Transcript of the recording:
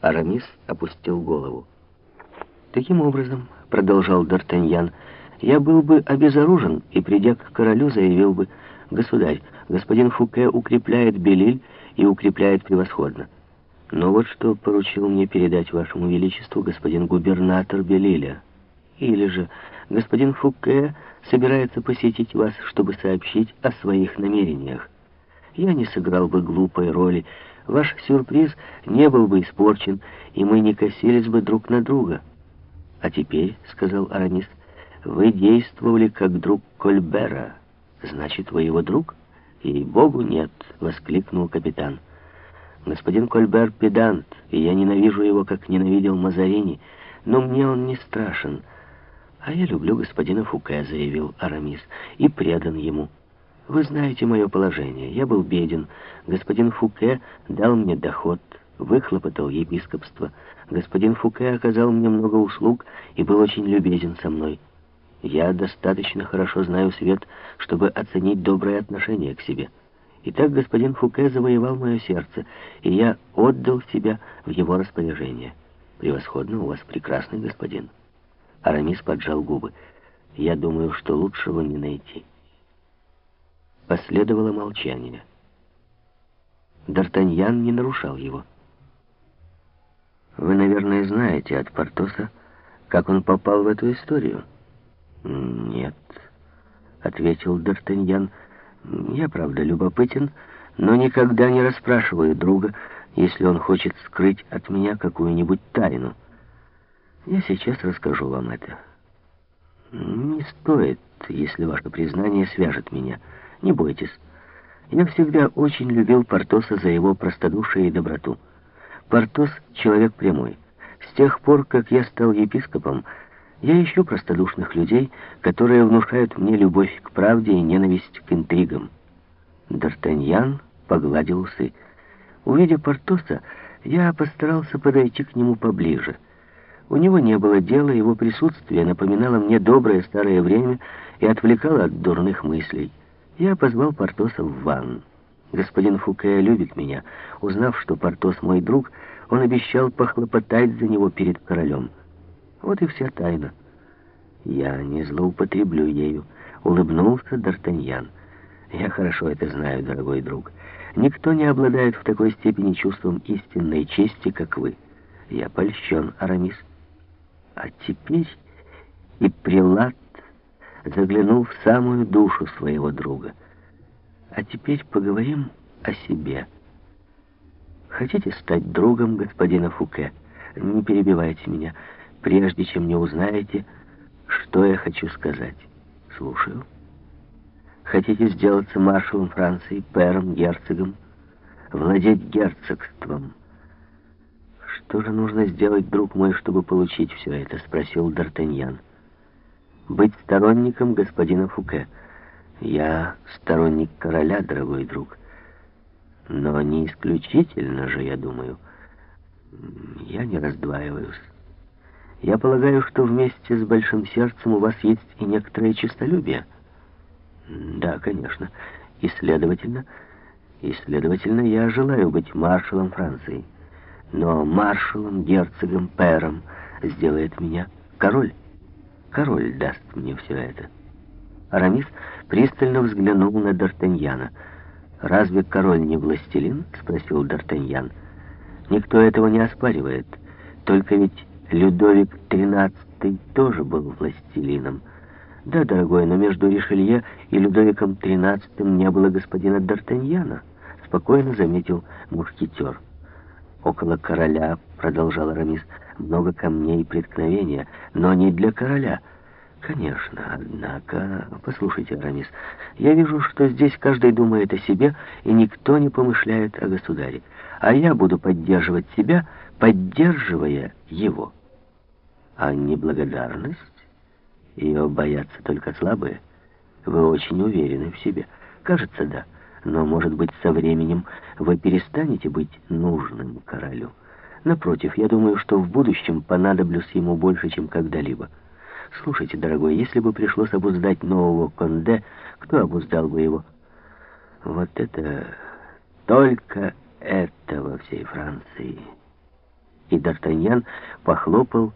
Арамис опустил голову. «Таким образом», — продолжал Д'Артаньян, — «я был бы обезоружен и, придя к королю, заявил бы, «Государь, господин Фуке укрепляет Белиль и укрепляет превосходно. Но вот что поручил мне передать вашему величеству господин губернатор Белиля. Или же господин Фуке собирается посетить вас, чтобы сообщить о своих намерениях. Я не сыграл бы глупой роли, ваш сюрприз не был бы испорчен, и мы не косились бы друг на друга». «А теперь», — сказал Арамис, — «вы действовали как друг Кольбера. Значит, вы его друг?» «И богу нет», — воскликнул капитан. «Господин Кольбер педант, и я ненавижу его, как ненавидел Мазарини, но мне он не страшен». «А я люблю господина Фуке», — заявил Арамис, — «и предан ему». «Вы знаете мое положение. Я был беден. Господин Фуке дал мне доход» выхлопотал епископство. Господин Фуке оказал мне много услуг и был очень любезен со мной. Я достаточно хорошо знаю свет, чтобы оценить доброе отношение к себе. Итак, господин Фуке завоевал мое сердце, и я отдал себя в его распоряжение. Превосходно, у вас прекрасный господин. Арамис поджал губы. Я думаю, что лучшего не найти. Последовало молчание. Д'Артаньян не нарушал его. Вы, наверное, знаете от Портоса, как он попал в эту историю? Нет, ответил Д'Артаньян. Я, правда, любопытен, но никогда не расспрашиваю друга, если он хочет скрыть от меня какую-нибудь тайну. Я сейчас расскажу вам это. Не стоит, если ваше признание свяжет меня. Не бойтесь. Я всегда очень любил Портоса за его простодушие и доброту. Портос — человек прямой. С тех пор, как я стал епископом, я ищу простодушных людей, которые внушают мне любовь к правде и ненависть к интригам. Д'Артаньян погладил усы. Увидя Портоса, я постарался подойти к нему поближе. У него не было дела, его присутствие напоминало мне доброе старое время и отвлекало от дурных мыслей. Я позвал Портоса в ванну. Господин Фуке любит меня. Узнав, что Портос мой друг, он обещал похлопотать за него перед королем. Вот и вся тайна. Я не злоупотреблю ею, улыбнулся Д'Артаньян. Я хорошо это знаю, дорогой друг. Никто не обладает в такой степени чувством истинной чести, как вы. Я польщен, Арамис. А теперь и Прилад заглянул в самую душу своего друга — а теперь поговорим о себе. Хотите стать другом господина Фуке? Не перебивайте меня, прежде чем не узнаете, что я хочу сказать. Слушаю. Хотите сделаться маршалом Франции, пэром, герцогом, владеть герцогством? Что же нужно сделать, друг мой, чтобы получить все это? Спросил Д'Артаньян. Быть сторонником господина Фуке — я сторонник короля, дорогой друг. Но не исключительно же, я думаю. Я не раздваиваюсь. Я полагаю, что вместе с большим сердцем у вас есть и некоторое честолюбие. Да, конечно. И следовательно, и следовательно, я желаю быть маршалом Франции. Но маршалом, герцогом, пэром сделает меня король. Король даст мне все это. Арамис пристально взглянул на Д'Артаньяна. «Разве король не властелин?» — спросил Д'Артаньян. «Никто этого не оспаривает. Только ведь Людовик XIII тоже был властелином. Да, дорогой, но между Ришелье и Людовиком XIII не было господина Д'Артаньяна», — спокойно заметил мушкетер. «Около короля», — продолжал Арамис, — «много камней преткновения, но не для короля». Конечно, однако... Послушайте, Арамис, я вижу, что здесь каждый думает о себе, и никто не помышляет о государе. А я буду поддерживать себя, поддерживая его. А неблагодарность? Ее боятся только слабые. Вы очень уверены в себе. Кажется, да. Но, может быть, со временем вы перестанете быть нужным королю. Напротив, я думаю, что в будущем понадоблюсь ему больше, чем когда-либо. Слушайте, дорогой, если бы пришлось обуздать нового Конде, кто обуздал бы его? Вот это... Только это во всей Франции. и Д'Артаньян похлопал